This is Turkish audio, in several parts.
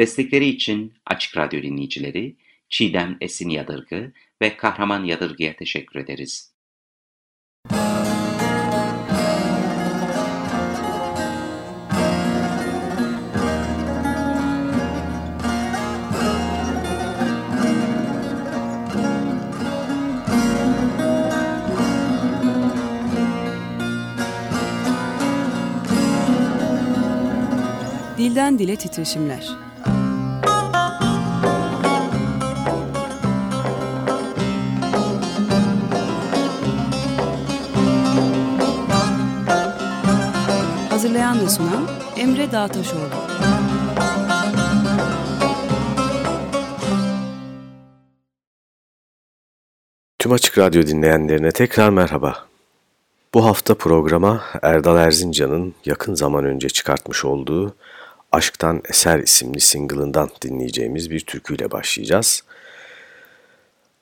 Destekleri için Açık Radyo dinleyicileri Çiğdem Esin Yadırgı ve Kahraman Yadırgı'ya teşekkür ederiz. Dilden Dile Titreşimler Hazırlayan ve sunan Emre Dağtaşoğlu Tüm Açık Radyo dinleyenlerine tekrar merhaba. Bu hafta programa Erdal Erzincan'ın yakın zaman önce çıkartmış olduğu Aşktan Eser isimli single'ından dinleyeceğimiz bir türküyle başlayacağız.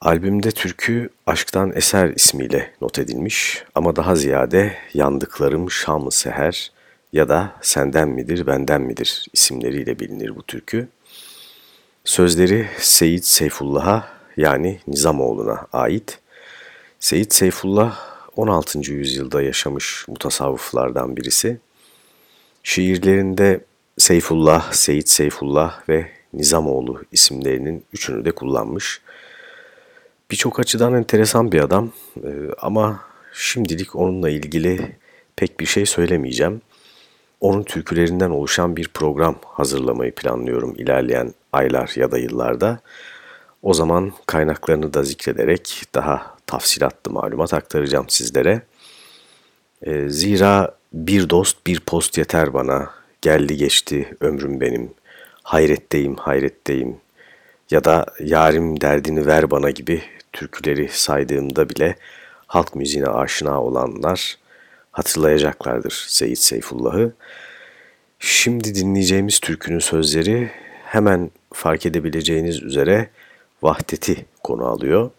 Albümde türkü Aşktan Eser ismiyle not edilmiş ama daha ziyade Yandıklarım Şam-ı Seher ya da Senden midir benden midir isimleriyle bilinir bu türkü. Sözleri Seyit Seyfullah'a yani Nizamoğlu'na ait. Seyit Seyfullah 16. yüzyılda yaşamış mutasavvıflardan birisi. Şiirlerinde Seyfullah, Seyit Seyfullah ve Nizamoğlu isimlerinin üçünü de kullanmış. Birçok açıdan enteresan bir adam ama şimdilik onunla ilgili pek bir şey söylemeyeceğim. Onun türkülerinden oluşan bir program hazırlamayı planlıyorum ilerleyen aylar ya da yıllarda. O zaman kaynaklarını da zikrederek daha tafsilatlı malumat aktaracağım sizlere. E, zira bir dost bir post yeter bana, geldi geçti ömrüm benim, hayretteyim hayretteyim ya da yarim derdini ver bana gibi türküleri saydığımda bile halk müziğine aşina olanlar hatırlayacaklardır Seyit Seyfullah'ı. Şimdi dinleyeceğimiz türkünün sözleri hemen fark edebileceğiniz üzere vahdeti konu alıyor.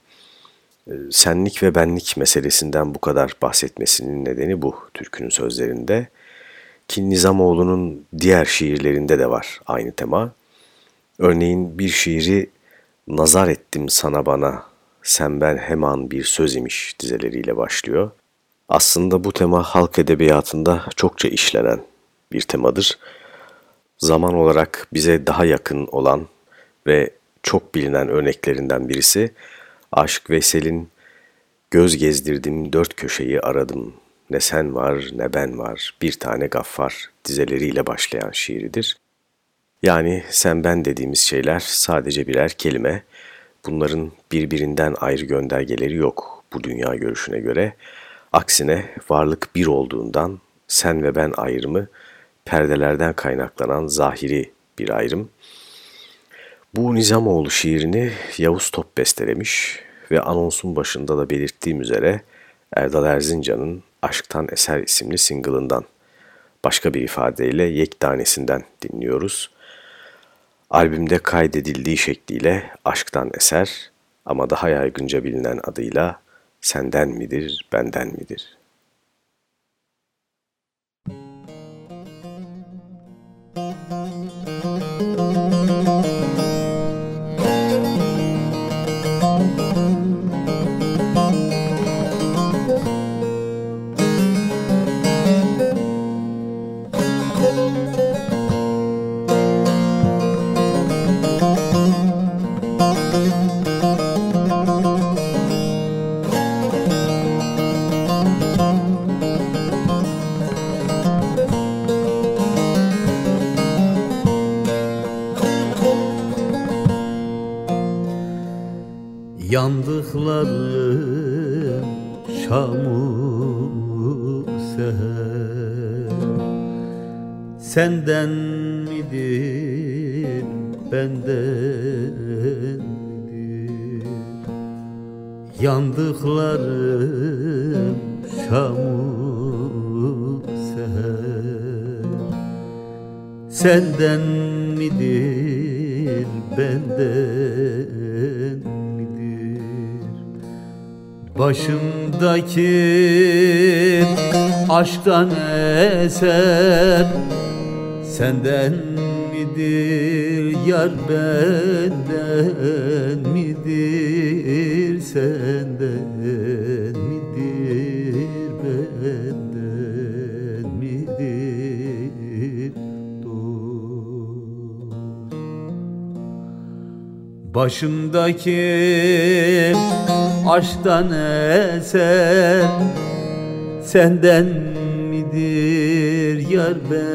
Ee, senlik ve benlik meselesinden bu kadar bahsetmesinin nedeni bu türkünün sözlerinde. Ki Nizamoğlu'nun diğer şiirlerinde de var aynı tema. Örneğin bir şiiri nazar ettim sana bana, sen ben hemen bir söz imiş dizeleriyle başlıyor. Aslında bu tema halk edebiyatında çokça işlenen bir temadır. Zaman olarak bize daha yakın olan ve çok bilinen örneklerinden birisi Aşk Veysel'in Göz gezdirdim dört köşeyi aradım, ne sen var ne ben var, bir tane gaffar dizeleriyle başlayan şiiridir. Yani sen ben dediğimiz şeyler sadece birer kelime, bunların birbirinden ayrı göndergeleri yok bu dünya görüşüne göre. Aksine varlık bir olduğundan sen ve ben ayrımı perdelerden kaynaklanan zahiri bir ayrım. Bu Nizamoğlu şiirini Yavuz Top bestelemiş ve anonsun başında da belirttiğim üzere Erdal Erzincan'ın Aşktan Eser isimli single'ından başka bir ifadeyle yektanesinden dinliyoruz. Albümde kaydedildiği şekliyle Aşktan Eser ama daha yaygınca bilinen adıyla Senden midir, benden midir? Yandıklarım aşktan eser. Senden midir yar benden midir? Senden midir benden midir? Dost Başımdaki aşktan eser. Senden midir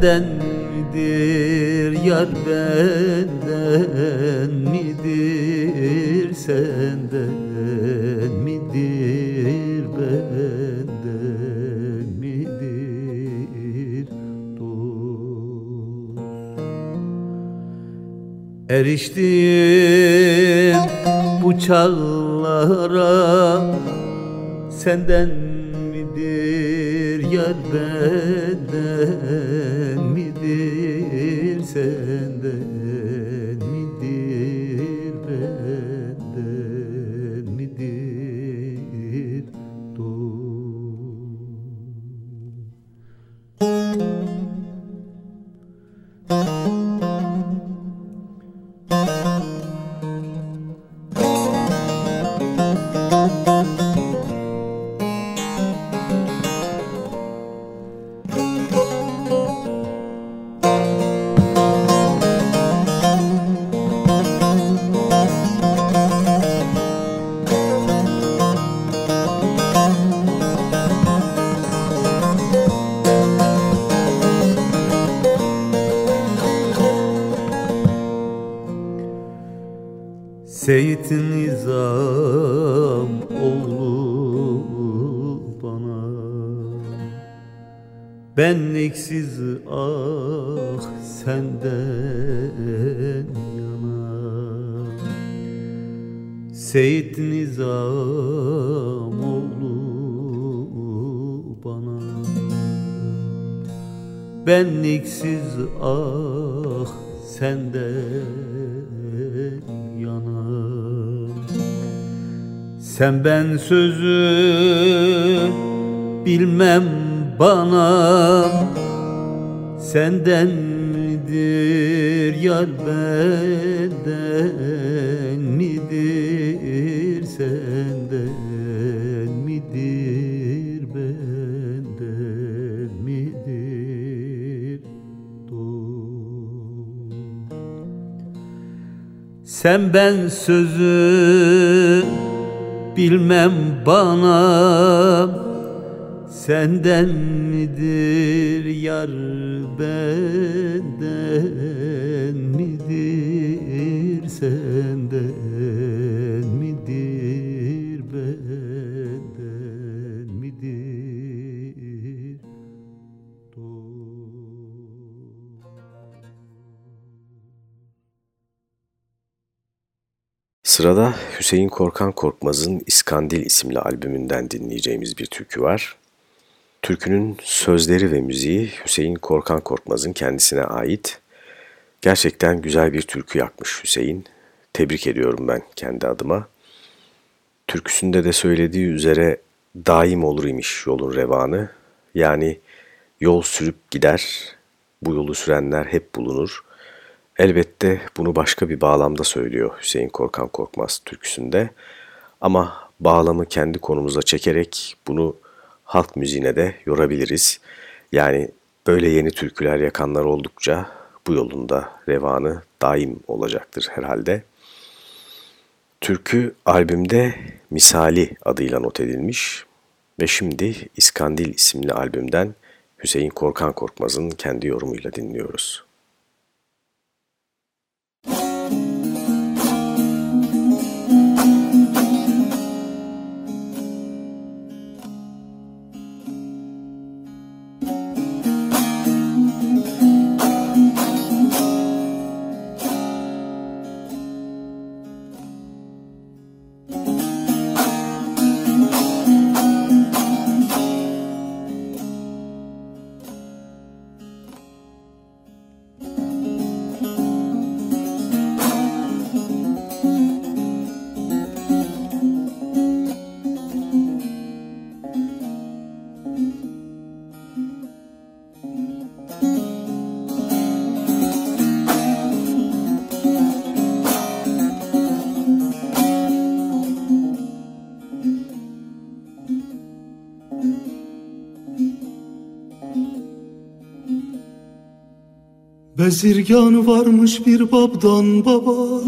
Senden benden midir senden Sen ben sözü bilmem bana. Senden midir yar benden midir? Senden midir benden midir? Dost Sen ben sözü bilmem bana Senden midir yar benden midir senden Sırada Hüseyin Korkan Korkmaz'ın İskandil isimli albümünden dinleyeceğimiz bir türkü var. Türkünün sözleri ve müziği Hüseyin Korkan Korkmaz'ın kendisine ait. Gerçekten güzel bir türkü yakmış Hüseyin tebrik ediyorum ben kendi adıma. Türküsünde de söylediği üzere daim olur imiş yolun revanı. Yani yol sürüp gider, bu yolu sürenler hep bulunur. Elbette bunu başka bir bağlamda söylüyor Hüseyin Korkan Korkmaz türküsünde. Ama bağlamı kendi konumuza çekerek bunu halk müziğine de yorabiliriz. Yani böyle yeni türküler yakanlar oldukça bu yolunda revanı daim olacaktır herhalde. Türkü albümde Misali adıyla not edilmiş ve şimdi İskandil isimli albümden Hüseyin Korkan Korkmaz'ın kendi yorumuyla dinliyoruz. Bezirgan varmış bir babdan baba.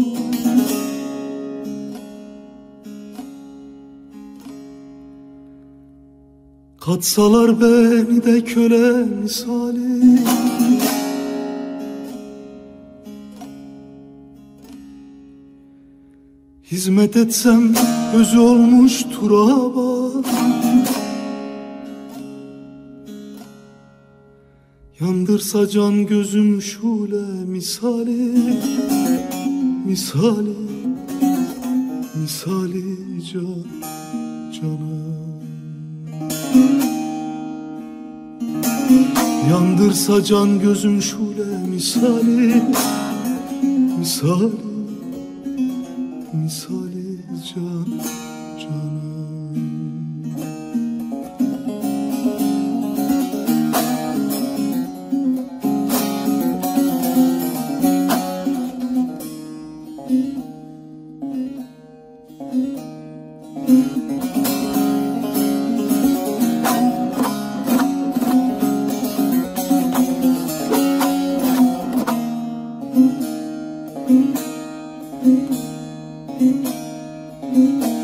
Katsalar beni de köle misali. Hizmet etsem özü olmuş turaba Yandırsa can gözüm şule misali Misali Misali can canım. Yandırsa can gözüm şule misali Misali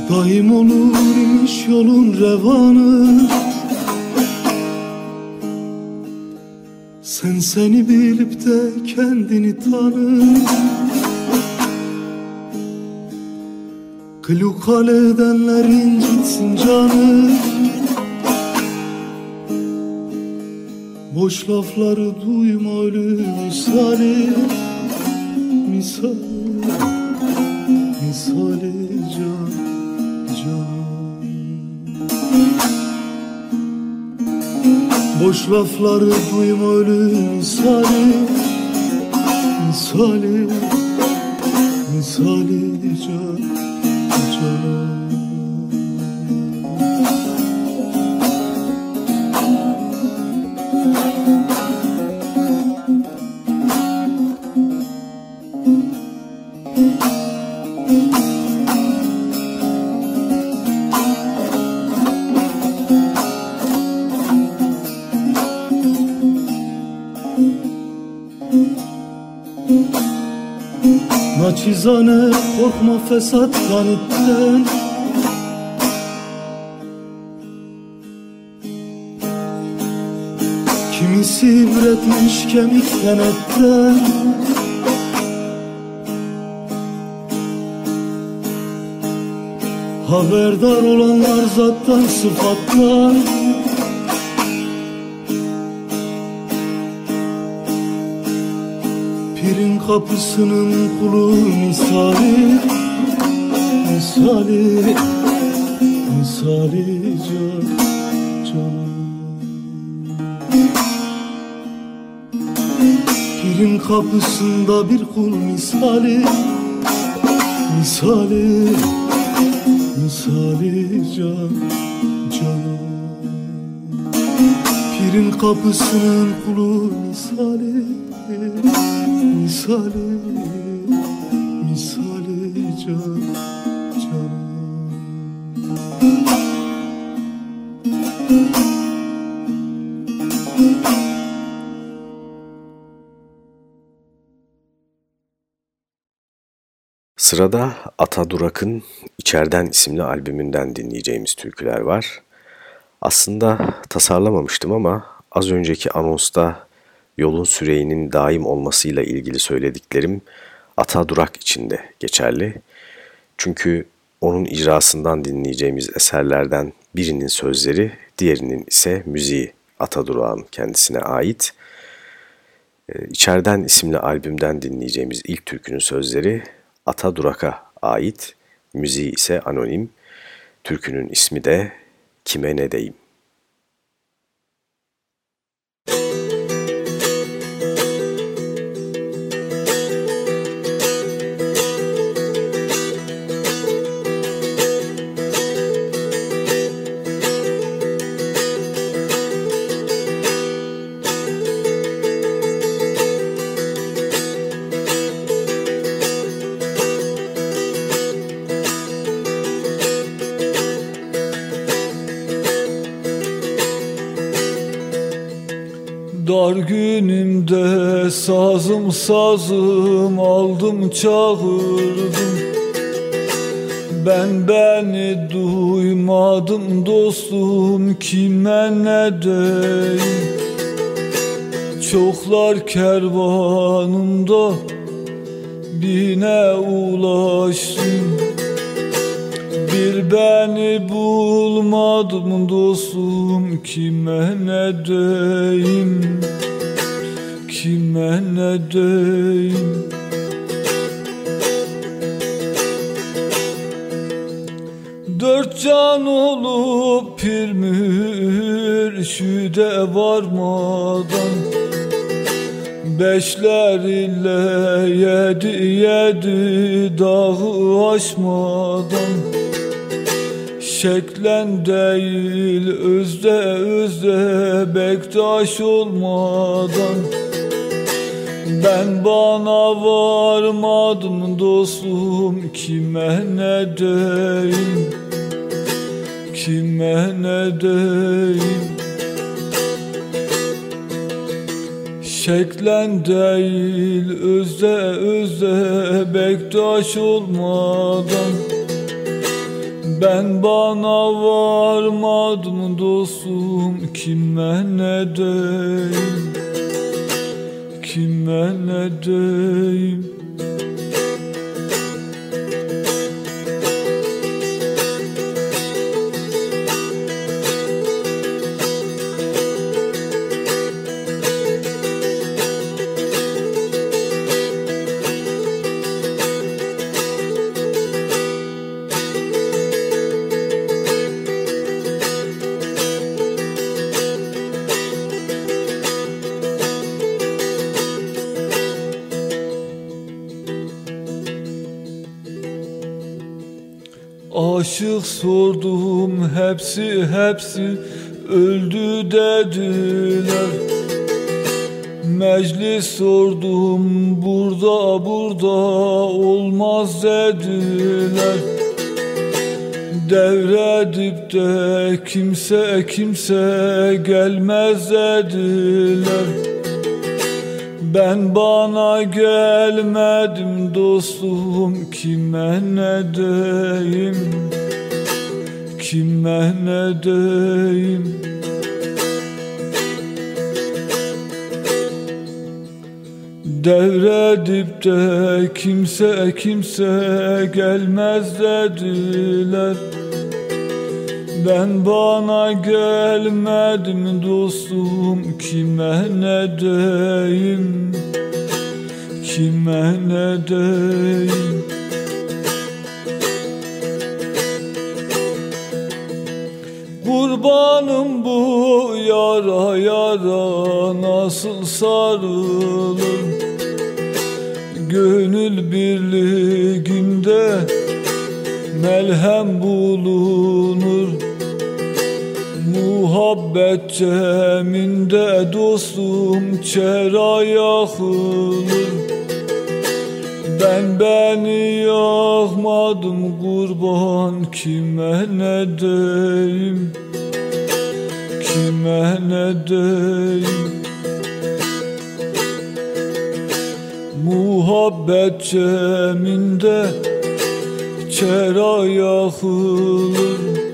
Daim olur imiş yolun revanı. Sen seni bilip de kendini tanı. Kılukal edenler incitsin canı. Boş lafları duyma ölü misali Misali can can. Boş lafları duyma ölü misali. Misali Misali can can Naçizane korkma fesattan itten Kimisi üretmiş kemikten etten Haberdar olanlar zattan sıfattan kapısının kulu misali Misali Misali can canım Pirin kapısında bir kul misali Misali Misali can Canan Pirin kapısının kulu misali Misali Misali can Canan Sırada Ata Durak'ın İçerden isimli albümünden dinleyeceğimiz türküler var. Aslında tasarlamamıştım ama az önceki anonsta yolun süreyinin daim olmasıyla ilgili söylediklerim Ata Durak için de geçerli. Çünkü onun icrasından dinleyeceğimiz eserlerden birinin sözleri, diğerinin ise müziği Ata Durak'ın kendisine ait. Ee, İçerden isimli albümden dinleyeceğimiz ilk türkünün sözleri Ata Durak'a ait, müziği ise anonim. Türkünün ismi de Kime Ne Deyim. Sazım sazım aldım çağırdım. Ben beni duymadım dostum kime ne deyim Çoklar kervanında bine ulaştım. Bir beni bulmadım dostum kime ne deyim Kime ne deyim Dört can olup pir mürşüde varmadan. Beşler ile yedi yedi dağı aşmadan. Şeklen değil özde özde bektaş olmadan Ben bana varmadım dostum kime ne deyim Kime ne deyim Şeklen değil özde özde bektaş olmadan. Ben bana varmadım dostum kime ne deyim Kime ne deyim Aşık sordum hepsi hepsi öldü dediler. Meclis sordum burada burada olmaz dediler. Devredip de kimse kimse gelmez dediler ben bana gelmedim dostum kime ne deyim Kime ne deyim Devredip de kimse kimse gelmez dediler ben bana gelmedim dostum kime ne deyim Kime ne deyim Kurbanım bu yara yara nasıl sarılır? Gönül birliğinde melhem bulunur Muhabbet ceminde dostum çera yakılır Ben beni yakmadım kurban kime ne deyim? Kime ne deyim? Muhabbet ceminde çera yakılır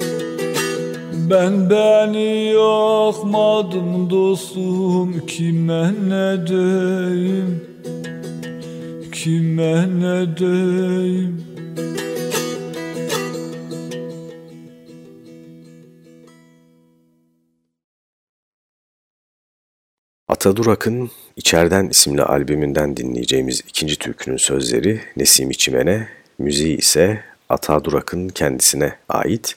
Ben beni yakmadım dostum kime ne deyim Kime ne deyim Ata Durak'ın İçerden isimli albümünden dinleyeceğimiz ikinci türkünün sözleri Nesim İçimen'e, müziği ise Ata Durak'ın kendisine ait.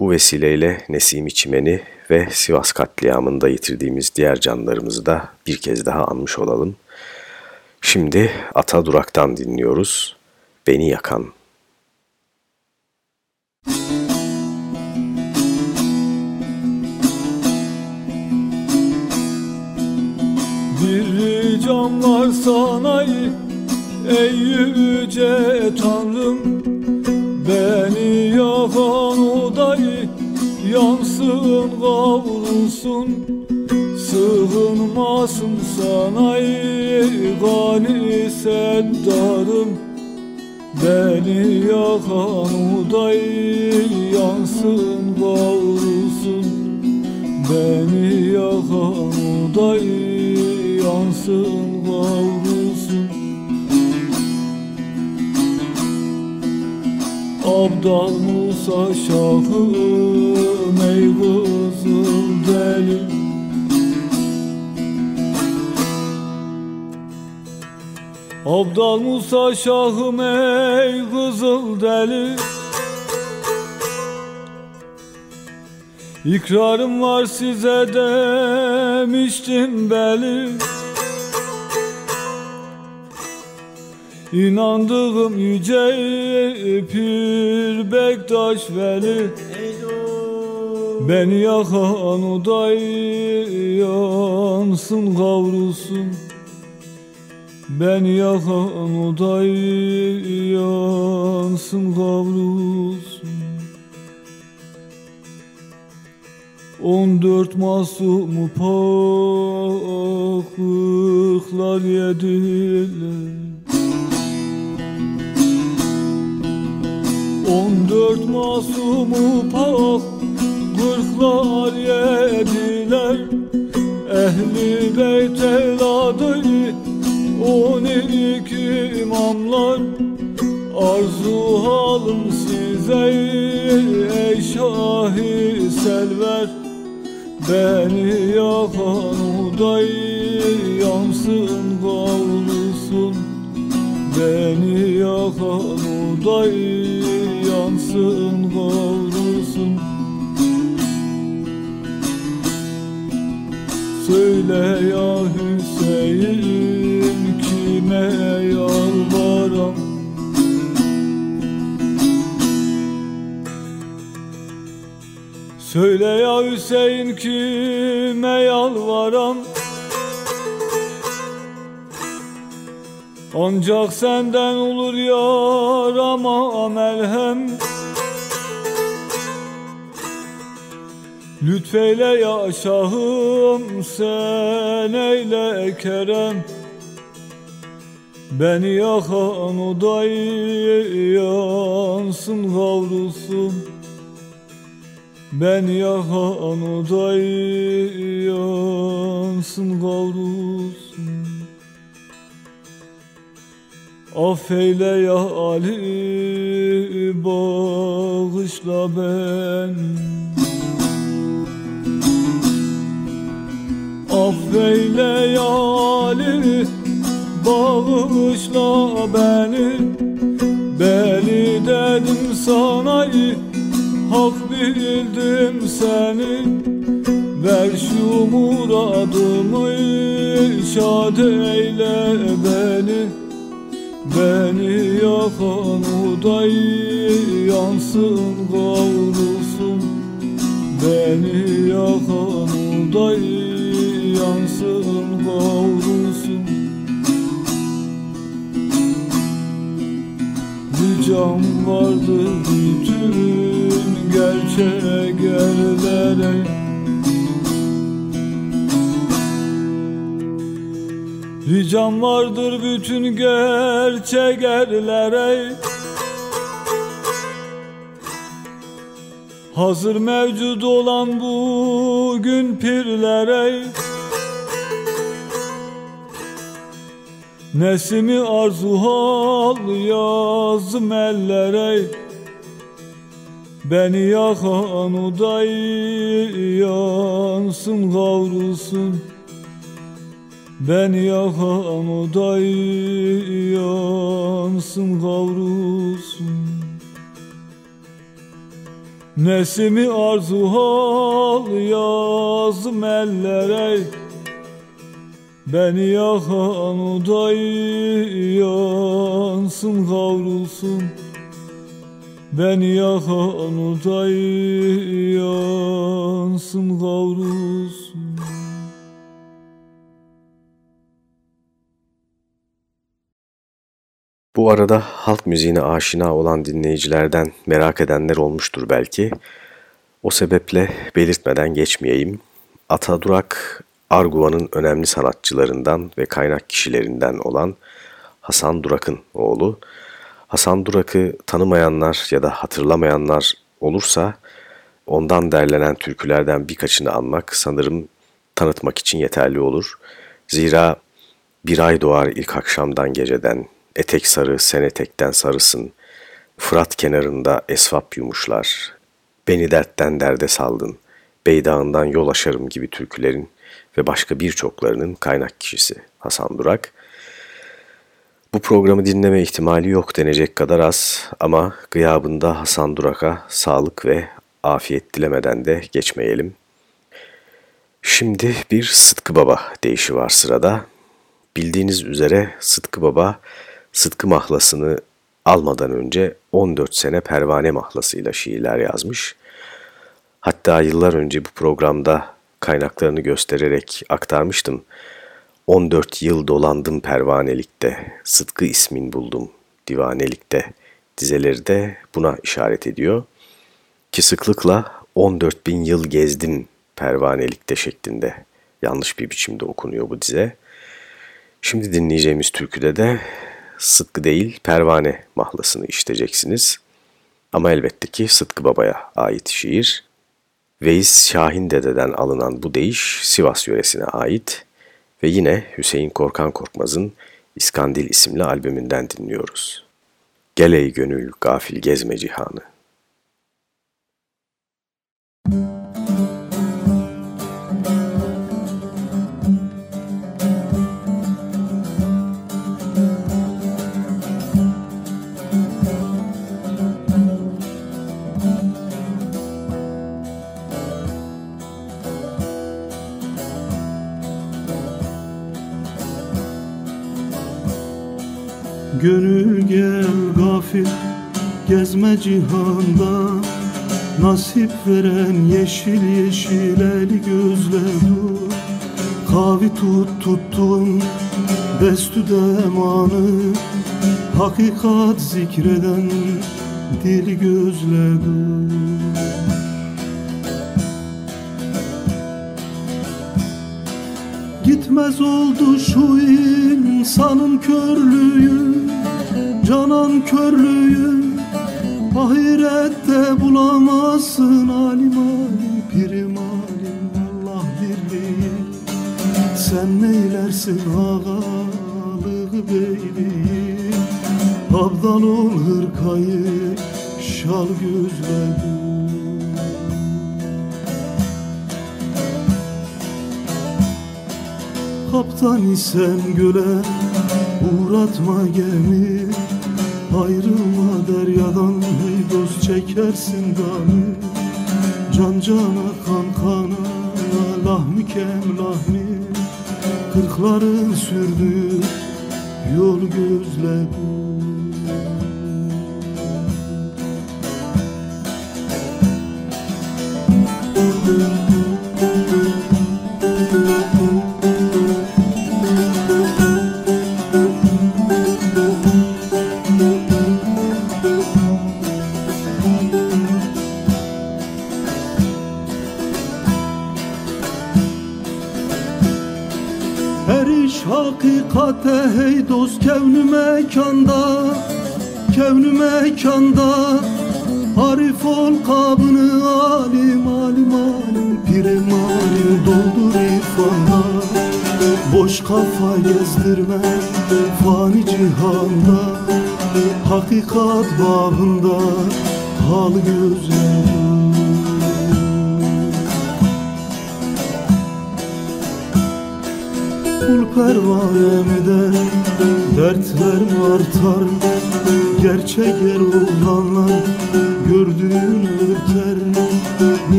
Bu vesileyle Nesim İçimen'i ve Sivas katliamında yitirdiğimiz diğer canlarımızı da bir kez daha anmış olalım. Şimdi Ata Durak'tan dinliyoruz. Beni Yakan. Bir can var sana ey yüce Tanrım Beni yakan odayı yansın kavrulsun Sığınmasın sana gani seddarım Beni yakan odayı yansın kavrulsun Beni yakan odayı yansın kavrulsun Abdal Musa Şahım ey kızıl deli. Abdal Musa Şahım ey kızıl deli. İkrarım var size demiştim beli İnandığım yüce Pir Bektaş Veli. Beni yakan oday yansın kavrulsun Beni yakan oday yansın kavrulsun On dört masumu paklıklar yediler On dört masumu pak kırklar yediler. Ehli beyt evladı on iki imamlar. Arzu halım size ey şahi selver. Beni yakan uday yansın kavrulsun Beni yakan uday yansın kavrulsun. Söyle ya Hüseyin kime yalvaram? Söyle ya Hüseyin kime yalvaram? Ancak senden olur yarama melhem Lütfeyle ya şahım sen eyle kerem. Beni yakan oday yansın kavrulsun Beni yakan oday yansın kavrulsun Affeyle ya Ali bağışla beni Affeyle ya Ali bağışla beni. Beni dedim sana hak bildim seni. Ver şu muradımı şad eyle beni. Beni yakan uday yansın kavrulsun Beni yakan uday yansın kavrulsun Ricam vardı bütün gerçek yerlere Ricam vardır bütün gerçek erlere Hazır mevcut olan bugün pirlere Nesimi arzu hal yazım ellere. Beni yakan uday yansın kavrulsun. Ben yakan oday yansın kavrulsun. Nesimi arzu hal yazım ellere Beni yakan oday yansın kavrulsun Beni yakan oday yansın kavrulsun Bu arada halk müziğine aşina olan dinleyicilerden merak edenler olmuştur belki. O sebeple belirtmeden geçmeyeyim. Ata Durak, Arguva'nın önemli sanatçılarından ve kaynak kişilerinden olan Hasan Durak'ın oğlu. Hasan Durak'ı tanımayanlar ya da hatırlamayanlar olursa ondan derlenen türkülerden birkaçını anmak sanırım tanıtmak için yeterli olur. Zira bir ay doğar ilk akşamdan geceden, Etek sarı sen etekten sarısın. Fırat kenarında esvap yumuşlar. Beni dertten derde saldın. Beydağından yol aşarım gibi türkülerin ve başka birçoklarının kaynak kişisi Hasan Durak. Bu programı dinleme ihtimali yok denecek kadar az ama gıyabında Hasan Durak'a sağlık ve afiyet dilemeden de geçmeyelim. Şimdi bir Sıtkı Baba deyişi var sırada. Bildiğiniz üzere Sıtkı Baba Sıtkı mahlasını almadan önce 14 sene pervane mahlasıyla şiirler yazmış. Hatta yıllar önce bu programda kaynaklarını göstererek aktarmıştım. 14 yıl dolandım pervanelikte, Sıtkı ismin buldum divanelikte dizeleri de buna işaret ediyor. Ki sıklıkla 14 bin yıl gezdim pervanelikte şeklinde yanlış bir biçimde okunuyor bu dize. Şimdi dinleyeceğimiz türküde de Sıtkı değil Pervane mahlasını işiteceksiniz. Ama elbette ki Sıtkı Baba'ya ait şiir. Veys Şahin Dede'den alınan bu deyiş Sivas yöresine ait ve yine Hüseyin Korkan Korkmaz'ın İskandil isimli albümünden dinliyoruz. Gel ey gönül gafil gezme cihanı. Gönül gel gafil gezme cihanda. Nasip veren yeşil yeşil el gözle dur. Kavi tut tuttun destü demanı. Hakikat zikreden dil gözle dur. Gitmez oldu şu insanın körlüğü Canan körlüğü Ahirette bulamazsın alim alim Pirim alim Allah birliği. Sen neylersin ağalığı beyliği? Abdal ol hırkayı şal gözle Kaptan isen göle uğratma gemi Ayrılma deryadan hey dost çekersin gamı Can cana kan kana lahmi kem lahmi Kırkların sürdüğü yol gözle bu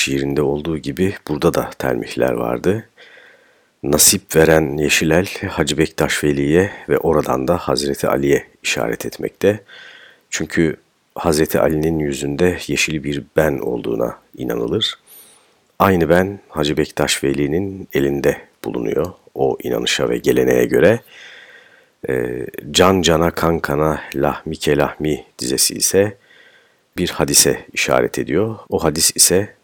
şiirinde olduğu gibi burada da telmihler vardı. Nasip veren Yeşilel Hacı Bektaş Veli'ye ve oradan da Hazreti Ali'ye işaret etmekte. Çünkü Hazreti Ali'nin yüzünde yeşil bir ben olduğuna inanılır. Aynı ben Hacı Bektaş Veli'nin elinde bulunuyor o inanışa ve geleneğe göre. E, can cana kan kana lahmi ke lahmi dizesi ise bir hadise işaret ediyor. O hadis ise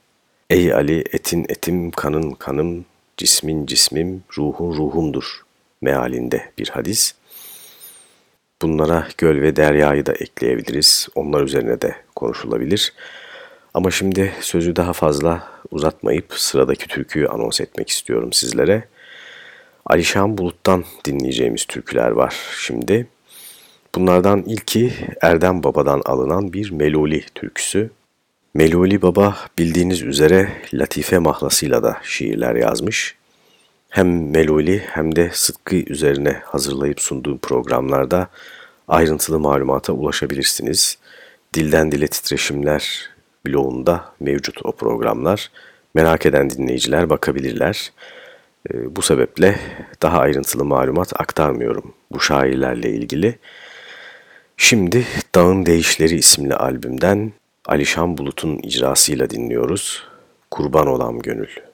Ey Ali etin etim kanın kanım cismin cismim ruhun ruhumdur mealinde bir hadis. Bunlara göl ve deryayı da ekleyebiliriz. Onlar üzerine de konuşulabilir. Ama şimdi sözü daha fazla uzatmayıp sıradaki türküyü anons etmek istiyorum sizlere. Alişan Bulut'tan dinleyeceğimiz türküler var şimdi. Bunlardan ilki Erdem Baba'dan alınan bir Meloli türküsü. Meloli Baba bildiğiniz üzere latife mahlasıyla da şiirler yazmış. Hem Meloli hem de Sıtkı üzerine hazırlayıp sunduğu programlarda ayrıntılı malumata ulaşabilirsiniz. Dilden Dile Titreşimler bloğunda mevcut o programlar. Merak eden dinleyiciler bakabilirler. Ee, bu sebeple daha ayrıntılı malumat aktarmıyorum bu şairlerle ilgili. Şimdi Dağın Değişleri isimli albümden Alişan Bulut'un icrasıyla dinliyoruz. Kurban olam gönül.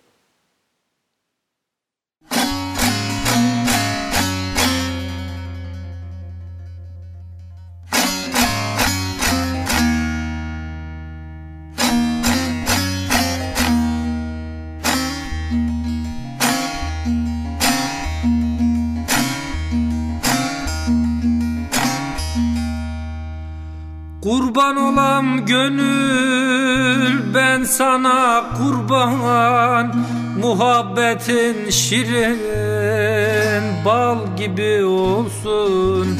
Kurban olam gönül ben sana kurban. Muhabbetin şirin bal gibi olsun.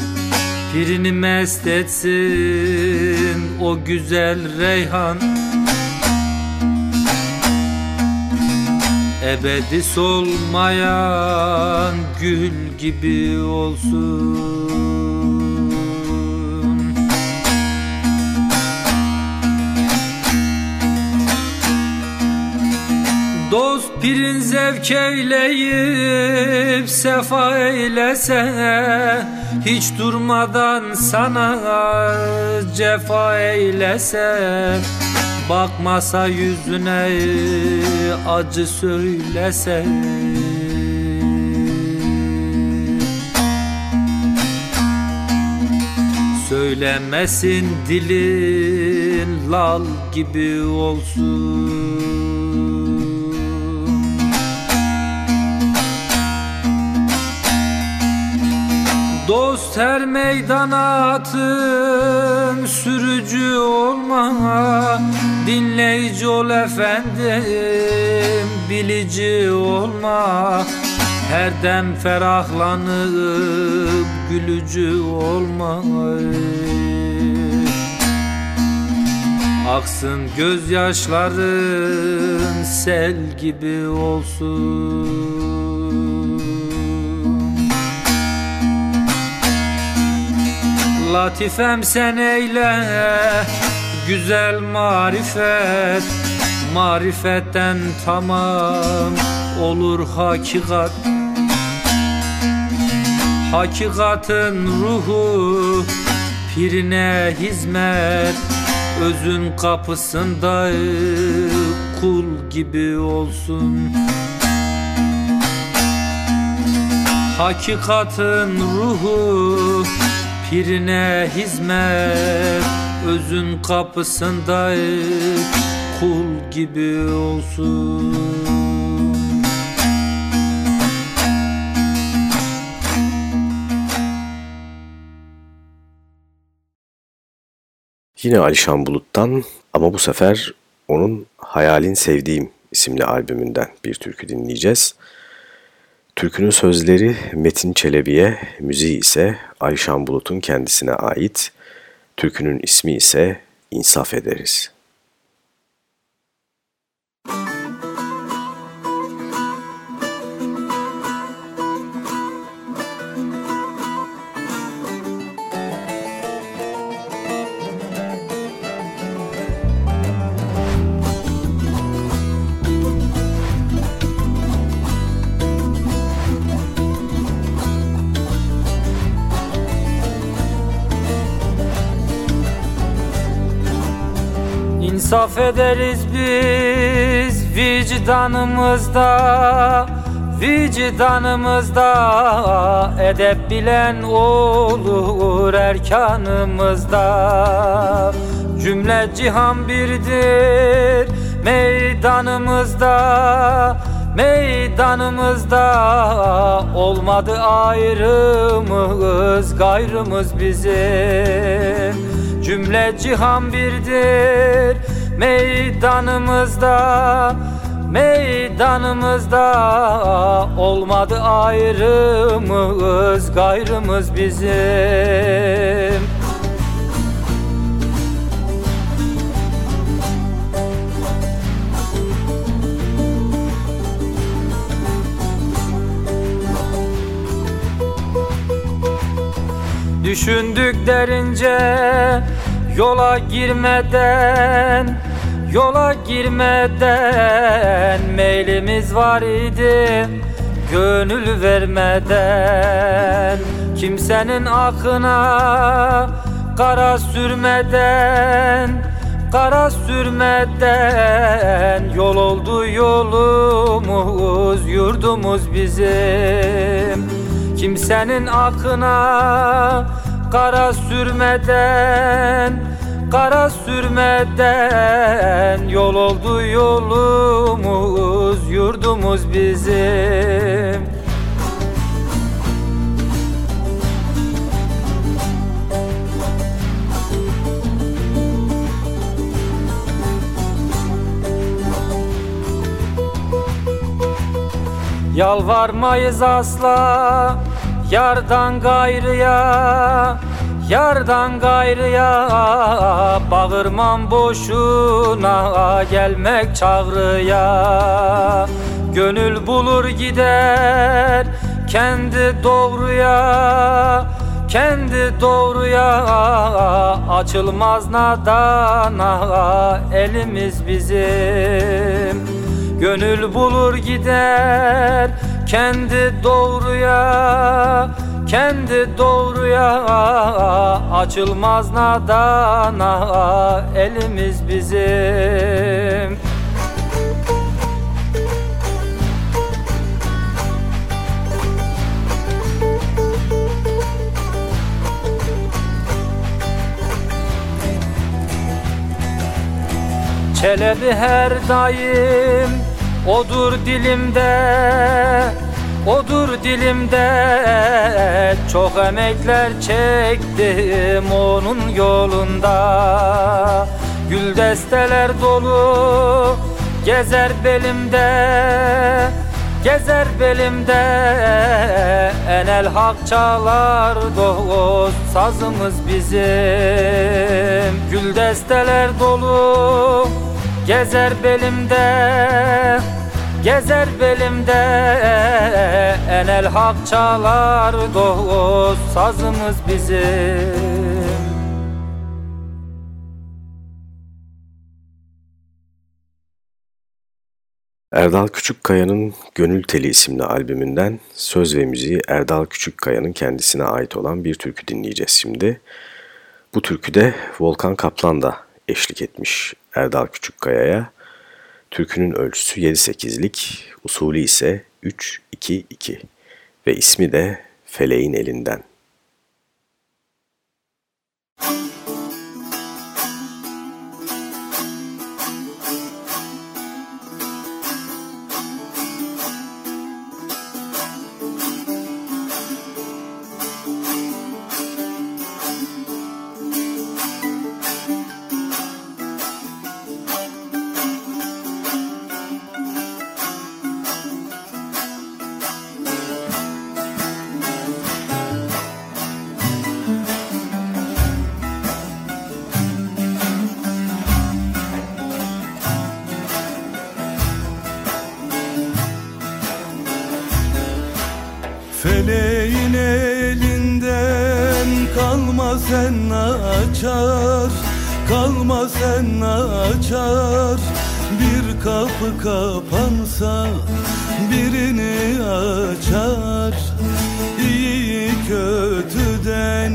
Pirini mest etsin o güzel reyhan. Ebedi solmayan gül gibi olsun pirin zevk eyleyip sefa eylese Hiç durmadan sana cefa eylese Bakmasa yüzüne acı söylese. Söylemesin dilin lal gibi olsun Dost her meydana atın sürücü olma Dinleyici ol efendim bilici olma. Her dem ferahlanıp gülücü olma. Aksın gözyaşların sel gibi olsun Latifem sen eyle güzel marifet Marifetten tamam olur hakikat. Hakikatin ruhu pirine hizmet Özün kapısında kul gibi olsun. Hakikatin ruhu pirine hizmet Özün kapısında kul gibi olsun Yine Alişan Bulut'tan ama bu sefer onun Hayalin Sevdiğim isimli albümünden bir türkü dinleyeceğiz. Türkünün sözleri Metin Çelebi'ye, müziği ise Alişan Bulut'un kendisine ait. Türkünün ismi ise İnsaf Ederiz. İnsaf ederiz biz vicdanımızda Vicdanımızda. Edep bilen olur erkanımızda. Cümle cihan birdir meydanımızda Meydanımızda. Olmadı ayrımız gayrımız bizim. Cümle cihan birdir meydanımızda Meydanımızda olmadı ayrımız gayrımız bizim. Düşündük derince yola girmeden Yola girmeden meylimiz var idi. Gönül vermeden Kimsenin akına kara sürmeden Kara sürmeden Yol oldu yolumuz Yurdumuz bizim. Kimsenin akına kara sürmeden Kara sürmeden Yol oldu yolumuz Yurdumuz bizim. Yalvarmayız asla yardan gayrıya Yardan gayrıya bağırmam boşuna gelmek çağrıya. Gönül bulur gider kendi doğruya kendi doğruya açılmaz nadana elimiz bizim. Gönül bulur gider kendi doğruya kendi doğruya açılmaz nadana elimiz bizim. Çelebi her daim odur dilimde Odur dilimde çok emekler çektim onun yolunda. Gül desteler dolu gezer belimde Gezer belimde. Enel hak çalar dost sazımız bizim. Gül desteler dolu gezer belimde Gezer belimde enel hak çalar dost sazımız bizim Erdal Küçükkaya'nın Gönül Teli isimli albümünden söz ve müziği Erdal Küçükkaya'nın kendisine ait olan bir türkü dinleyeceğiz şimdi. Bu türküde Volkan Kaplan da eşlik etmiş Erdal Küçükkaya'ya. Türkünün ölçüsü 7-8'lik, usulü ise 3-2-2 ve ismi de Feleğin Elinden. Açar Kalma sen açar. Bir kapı kapansa birini açar. İyi kötüden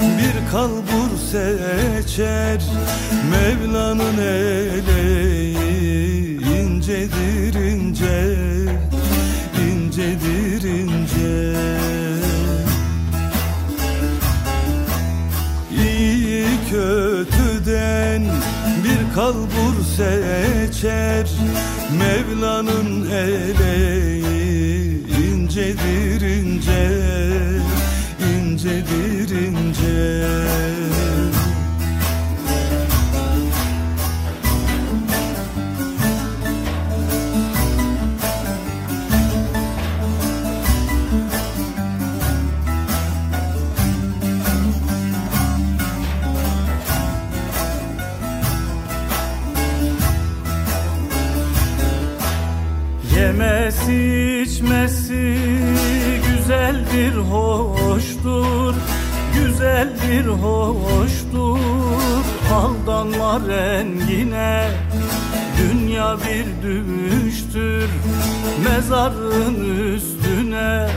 bir kalbur seçer. Mevla'nın eleği incedir ince seçer Mevla'nın eleği incedir ince incedir ince Aldanma rengine Dünya bir düştür Mezarın üstüne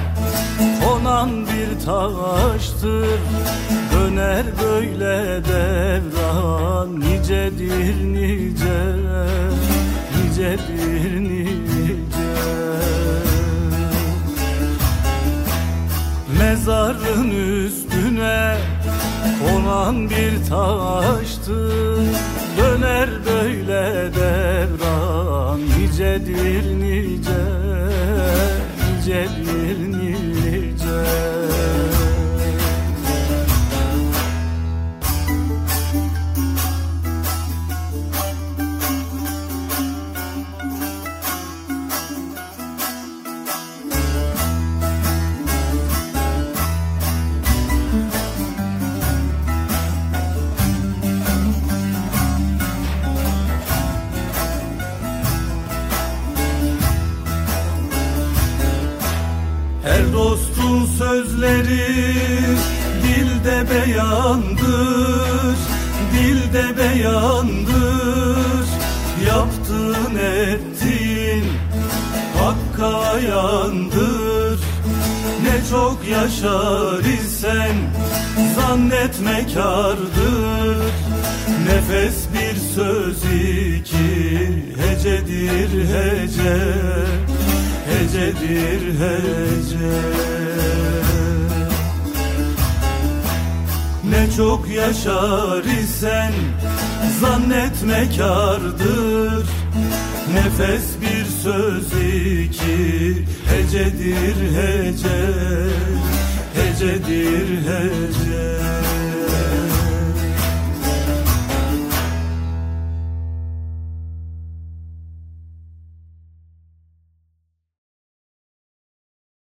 Konan bir taştır. Döner böyle devran Nicedir nice Nicedir nice. Mezarın üstüne konan bir taştır Döner böyle devran. Nicedir nice Nicedir nice sözleri dilde beyandır Dilde beyandır. Yaptığın ettiğin Hakka yandır. Ne çok yaşar isen Zannetme kardır Nefes bir söz iki Hecedir hece Hecedir hece Ne çok yaşar isen Zannetme kardır Nefes bir söz iki Hecedir hece Hecedir hece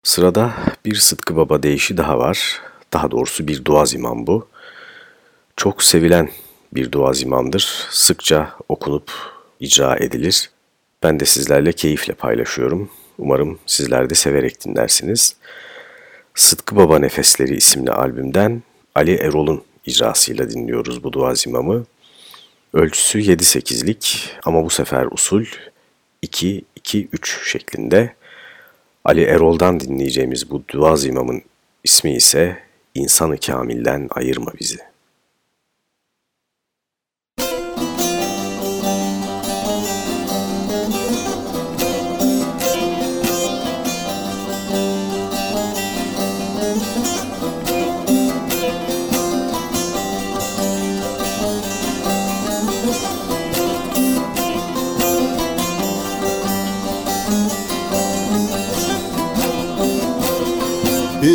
Sırada bir Sıtkı Baba deyişi daha var. Daha doğrusu bir duaz imam bu. Çok sevilen bir duaz imamdır. Sıkça okunup icra edilir. Ben de sizlerle keyifle paylaşıyorum. Umarım sizler de severek dinlersiniz. Sıtkı Baba Nefesleri isimli albümden Ali Erol'un icrasıyla dinliyoruz bu duaz imamı. Ölçüsü 7-8'lik ama bu sefer usul 2-2-3 şeklinde. Ali Erol'dan dinleyeceğimiz bu duaz imamın ismi ise İnsanı Kamil'den Ayırma Bizi.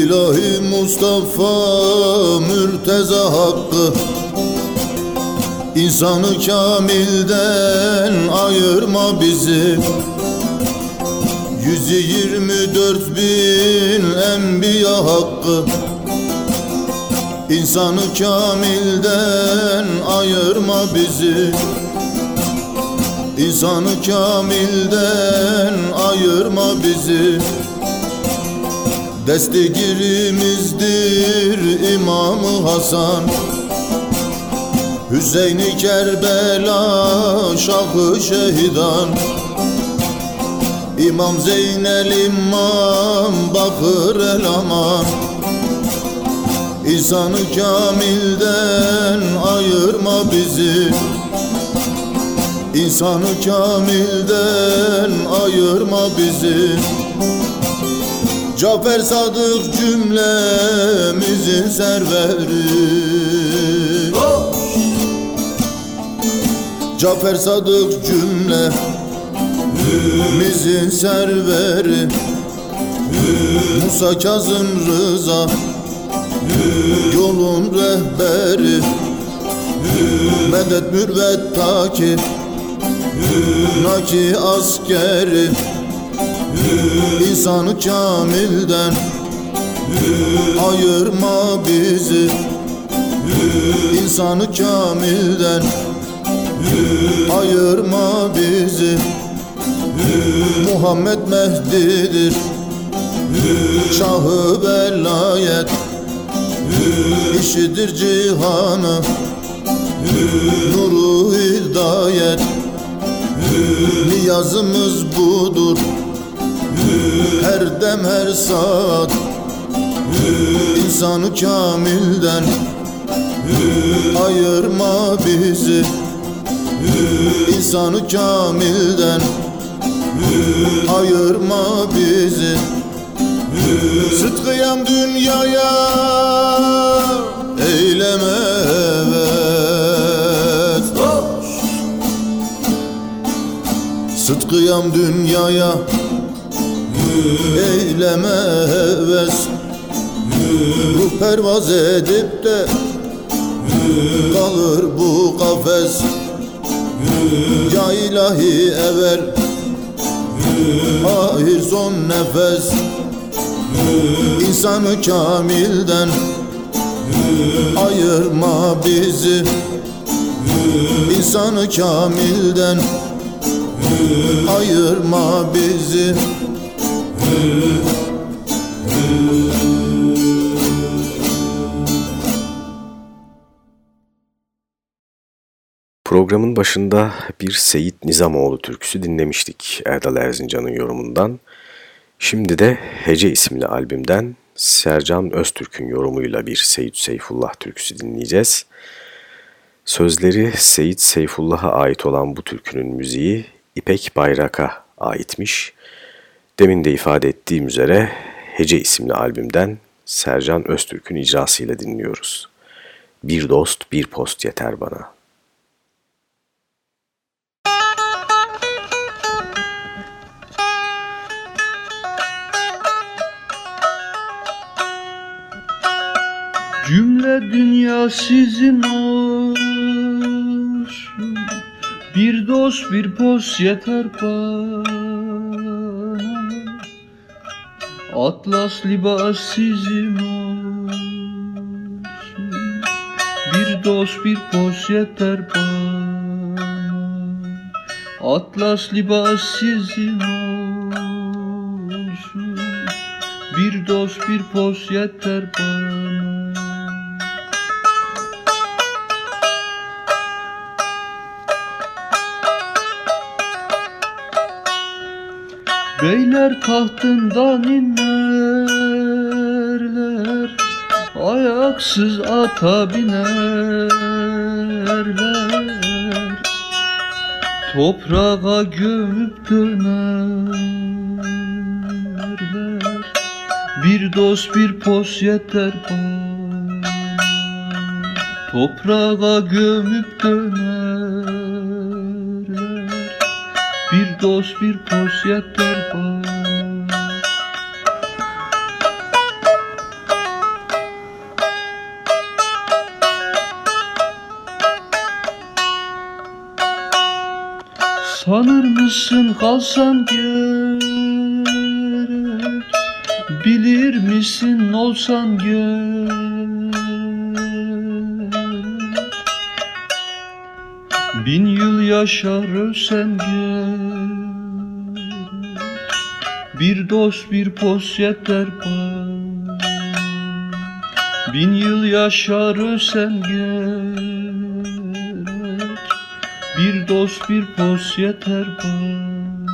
İlahi Mustafa Mürteza Hakkı. İnsanı kamilden ayırma bizi. 124 bin enbiya hakkı. İnsanı kamilden ayırma bizi. İnsanı kamilden ayırma bizi Destigirimizdir İmam-ı Hasan. Hüseyin-i Kerbela Şahı Şehidan. İmam Zeynel İmam Bakır El Aman. İnsanı kamilden ayırma bizi. İnsanı kamilden ayırma bizi Cafer Sadık cümlemizin serveri. Cafer Sadık cümlemizin serveri. Musa Kazım Rıza yolun rehberi. Medet mürvet taki Naki askeri İnsanı kamilden Ayırma bizi. İnsanı kamilden Ayırma bizi. Muhammed Mehdi'dir Şahı velayet. İşidir cihanı Nuru hidayet. Niyazımız budur Her dem her saat. İnsanı kamilden Ayırma bizi. İnsanı kamilden Ayırma bizi. Sıtkıyam dünyaya Eyleme Sıtkıyam dünyaya Eyleme heves. Ruh pervaz edip de Kalır bu kafes. Ya ilahi evvel Ahir son nefes. İnsanı kamilden Ayırma bizi. İnsanı kamilden Ayırma bizi Programın başında bir Seyit Nizamoğlu türküsü dinlemiştik Erdal Erzincan'ın yorumundan. Şimdi de Hece isimli albümden Sercan Öztürk'ün yorumuyla bir Seyit Seyfullah türküsü dinleyeceğiz. Sözleri Seyit Seyfullah'a ait olan bu türkünün müziği İpek Bayrak'a aitmiş. Demin de ifade ettiğim üzere Hece isimli albümden Sercan Öztürk'ün icrasıyla dinliyoruz. Bir dost bir post yeter bana.'' Cümle dünya sizin olsun Bir dost bir post yeter bana Atlas libas sizin olsun. Bir dost bir post yeter bana. Atlas libas sizin olsun. Bir dost bir post yeter bana Beyler tahtından inerler Ayaksız ata binerler. Toprağa gömüp dönerler Bir dost bir pos yeter bana. Toprağa gömüp Bir dost bir posya ver bana Sanır mısın kalsam gerek? Bilir misin olsam gerek? Bin yıl yaşar ölsem gerek? Bir dost bir post yeter bana. Bin yıl yaşar ölsem gerek. Bir dost bir post yeter bana.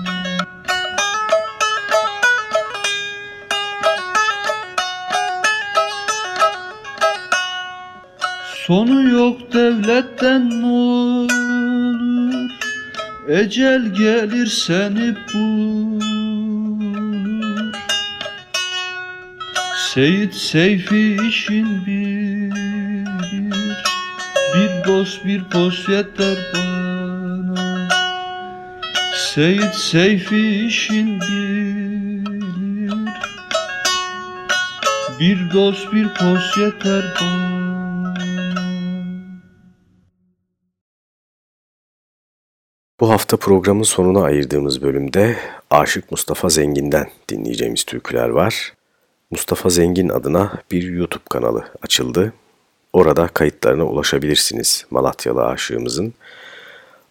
Sonu yok devletten ne olur? Ecel gelir seni bulur Seyit Seyfi işin bir Bir dost bir post yeter bana. Seyit Seyfi işin bir Bir dost bir post yeter bana. Bu hafta programın sonuna ayırdığımız bölümde Aşık Mustafa Zengin'den dinleyeceğimiz türküler var. Mustafa Zengin adına bir YouTube kanalı açıldı. Orada kayıtlarına ulaşabilirsiniz Malatyalı aşığımızın.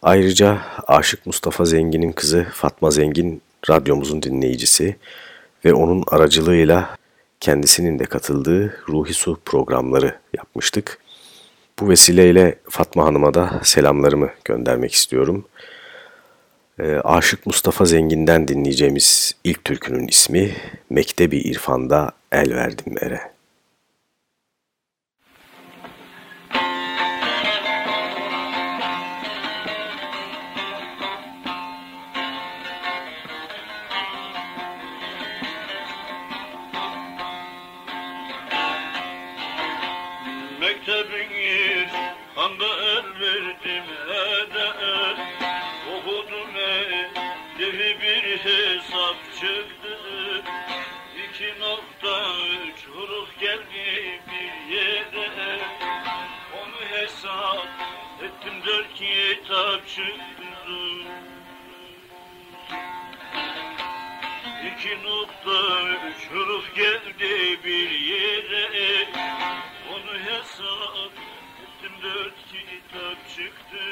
Ayrıca Aşık Mustafa Zengin'in kızı Fatma Zengin radyomuzun dinleyicisi ve onun aracılığıyla kendisinin de katıldığı Ruhi Su programları yapmıştık. Bu vesileyle Fatma Hanım'a da selamlarımı göndermek istiyorum. E, Aşık Mustafa Zengin'den dinleyeceğimiz ilk türkünün ismi Mektebi İrfan'da El Verdim Ere. Kitap çıktı İki nokta üç huruf geldi bir yere. Onu hesap ettim dört kitap çıktı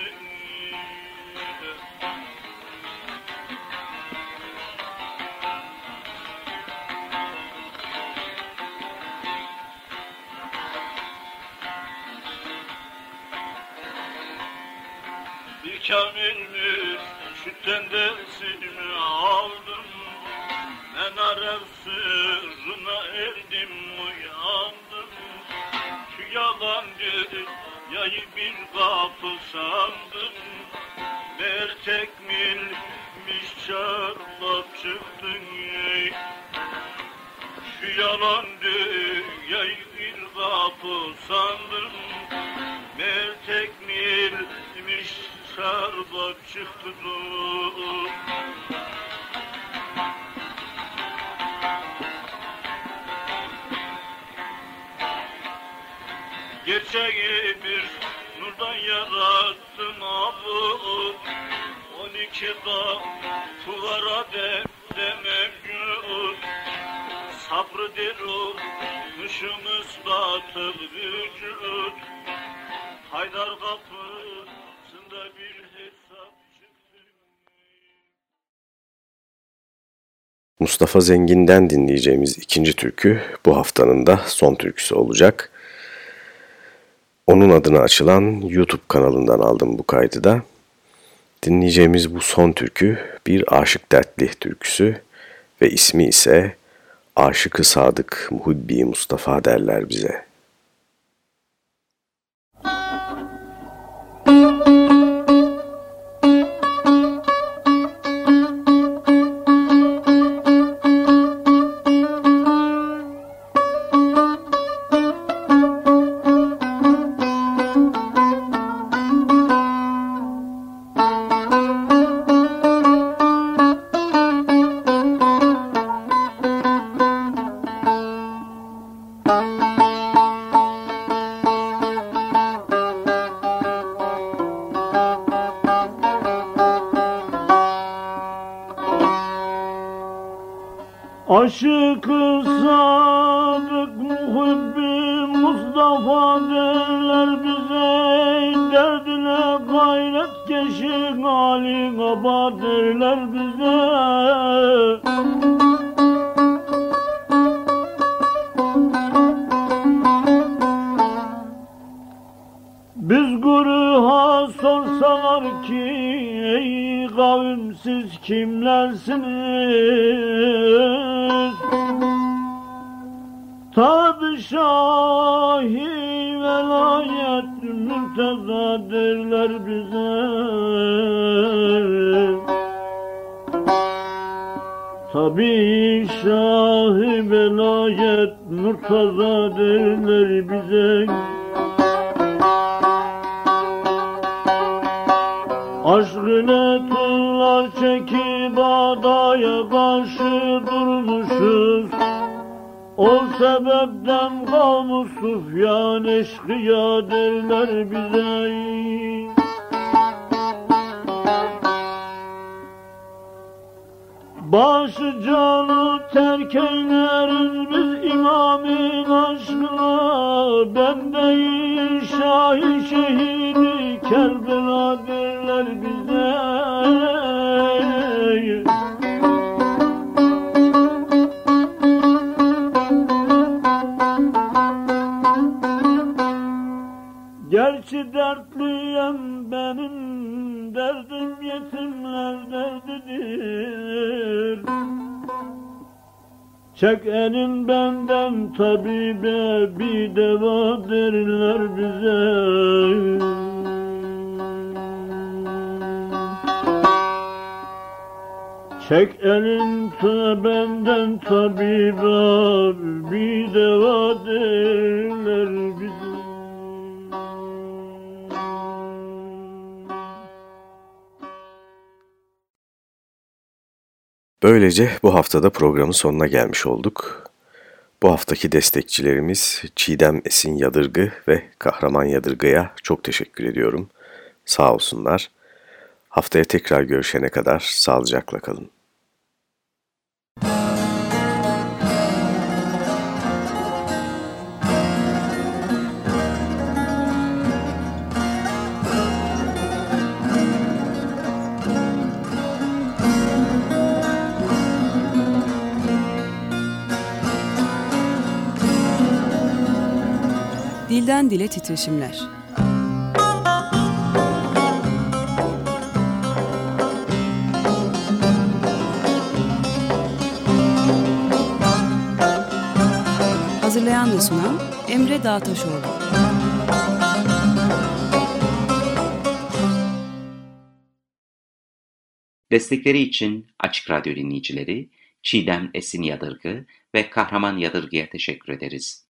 kamil mürşitten dersimi aldım. Ben Arap sırrına erdim uyandım. Şu yalancı yayı bir kapı sandım. Meğer tekmilmiş çarpıp çıktın ey. Şu yalancı yayı bir kapı sandım çarpıp çıktı Gerçeği bir nurdan yarattım abi. On iki kapılara de mevcut Sabrıdır olmuşum ıslatıl vücut. Haydar kapısında bir hesap Mustafa Zengin'den dinleyeceğimiz ikinci türkü bu haftanın da son türküsü olacak. Onun adına açılan YouTube kanalından aldım bu kaydı da. Dinleyeceğimiz bu son türkü bir Aşık Dertli türküsü ve ismi ise Aşıkı Sadık Muhibbi Mustafa derler bize. Aşıkı Gerçi dertliyim benim derdim yetimler derdidir. Çek elin benden tabibe bir deva derler bize. Çek elin benden tabibe bir deva derler Böylece bu haftada programın sonuna gelmiş olduk. Bu haftaki destekçilerimiz Çiğdem Esin Yadırgı ve Kahraman Yadırgı'ya çok teşekkür ediyorum. Sağ olsunlar. Haftaya tekrar görüşene kadar sağlıcakla kalın. Dilden Dile Titreşimler Hazırlayan ve sunan Emre Dağtaşoğlu Destekleri için Açık Radyo dinleyicileri Çiğdem Esin Yadırgı ve Kahraman Yadırgı'ya teşekkür ederiz.